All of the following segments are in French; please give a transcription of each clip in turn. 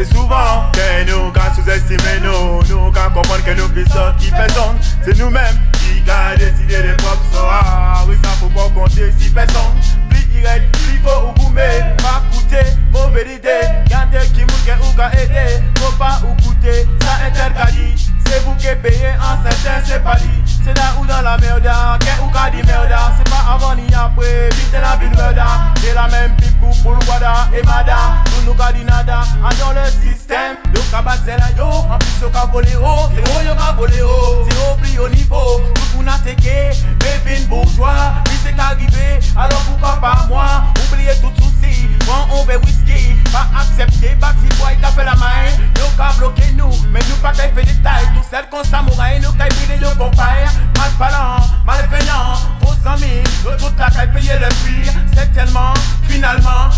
C'est souvent que nous quand sous-estimer nous Nous quand comprendre que nous puissons qui faisons C'est nous-mêmes qui avons décidé des propres soirs. Oui ça faut pas compter si personne Plus il plus faut ou boumer Pas coûter, mauvaise idée. Gardez qui mouke ou ka aider Faut pas ou coûter, ça interdit C'est vous qui payez en certain c'est pas dit. C'est là ou dans la merde, qu'est ou ka dit merde? C'est pas avant ni après, vite la ville merde. C'est la même pipe pour le guada et mada Nous ka dans le Yo ka yo, en plus yo ka yo. Ka pour bourgeois. Alors pourquoi moi Oubliez tout souci, quand on veut whisky. Pas accepter, bâti boy taper la main. Yo ka bloqué nous, mais nous pas qu'à fait des tailles Tout seul qu'on samouraï, nous yo compare Mal parlant, Yo le prix C'est tellement, finalement,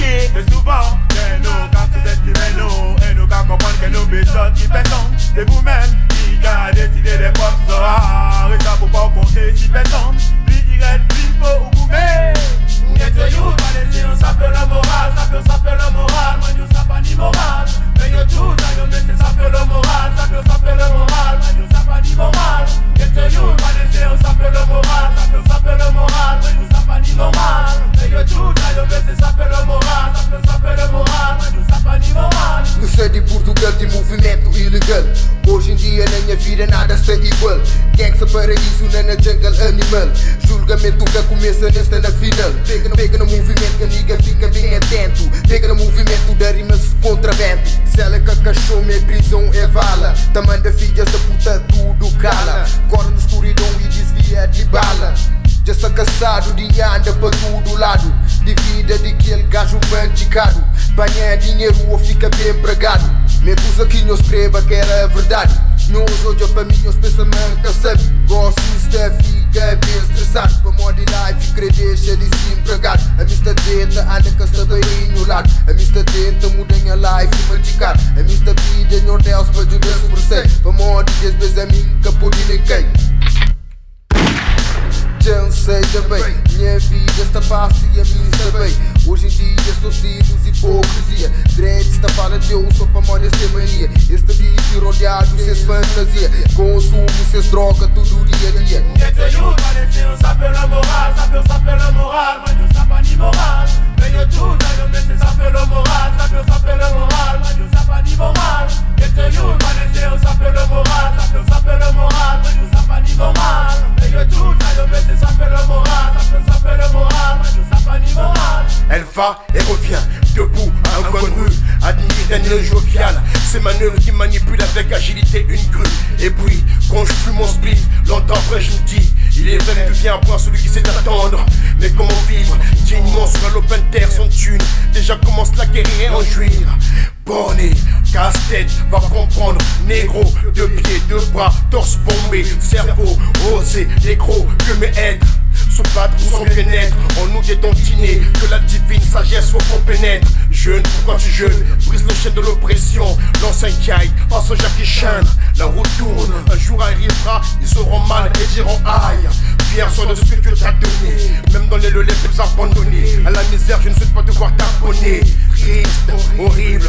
C'est souvent que nous, quand vous estimez nous Et nous quand comprendre que nous bêtons qui faisons C'est vous-même qui a décidé des propres dia na minha vida nada está igual Gangsta paraíso na na jungle animal. Julgamento que começa nesta na final. Pega no, pega no movimento que a nigga fica bem atento Pega no movimento da rimas contra vento Cela que cachorro é prisão é vala Tamanho da filha essa puta tudo cala Corre na escuridão e desvia de bala já está cansado de anda para todo lado De vida daquele gajo manticado Banha dinheiro ou fica bem empregado Me acusa que nos escreva que era verdade Meus olhos para mim, os pensamentos que sabe Gosto de fica bem estressado Para modo life, querer deixa de se empregado A mista tenta, anda com esta beirinho lado A mista tenta, muda minha life e manticado A mista vida, em Deus para ajudar sobre sei Para modo de vezes a mim, a Hoje em dia só sigo hipocrisia Dreads está para Deus só para molhar sem mania. Este vídeo rodeado sem fantasia Consumo, sem droga, tudo dia a dia. Quem te ajuda, nem se não sabe o va et revient, debout, un admire Daniel jovial. Ces manœuvres qui manipulent avec agilité une grue. Et puis, quand je fume mon spliff, longtemps après je me dis, il est vrai que vient voir celui qui sait attendre. Mais comment vivre? Dignement sur un open terre sans thune Déjà commence la guerre et en jouir. Borné, casse-tête, va comprendre, négro, deux pieds, deux bras, torse bombé, cerveau, osé, négro, que mes être battre pour son bien-être. En nous dédontiné, que la divine sagesse soit qu'on pénètre. Jeune, pourquoi tu jeûnes? Brise le chêne de l'oppression. L'ancien caille, passe Jackie Chan. La route tourne, un jour arrivera, ils auront mal et diront aïe. Fier sois de ce que Dieu donné, même dans les lieux les plus abandonnés. À la misère, je ne souhaite pas devoir t'abonner. Triste, horrible,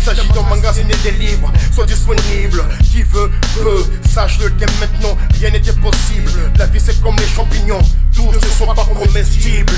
il s'agit d'emmagasiner des livres, sois disponible. Qui veut, peut, sache-le dès maintenant, rien n'était possible. La vie c'est comme les champignons, tous ne sont pas comestibles.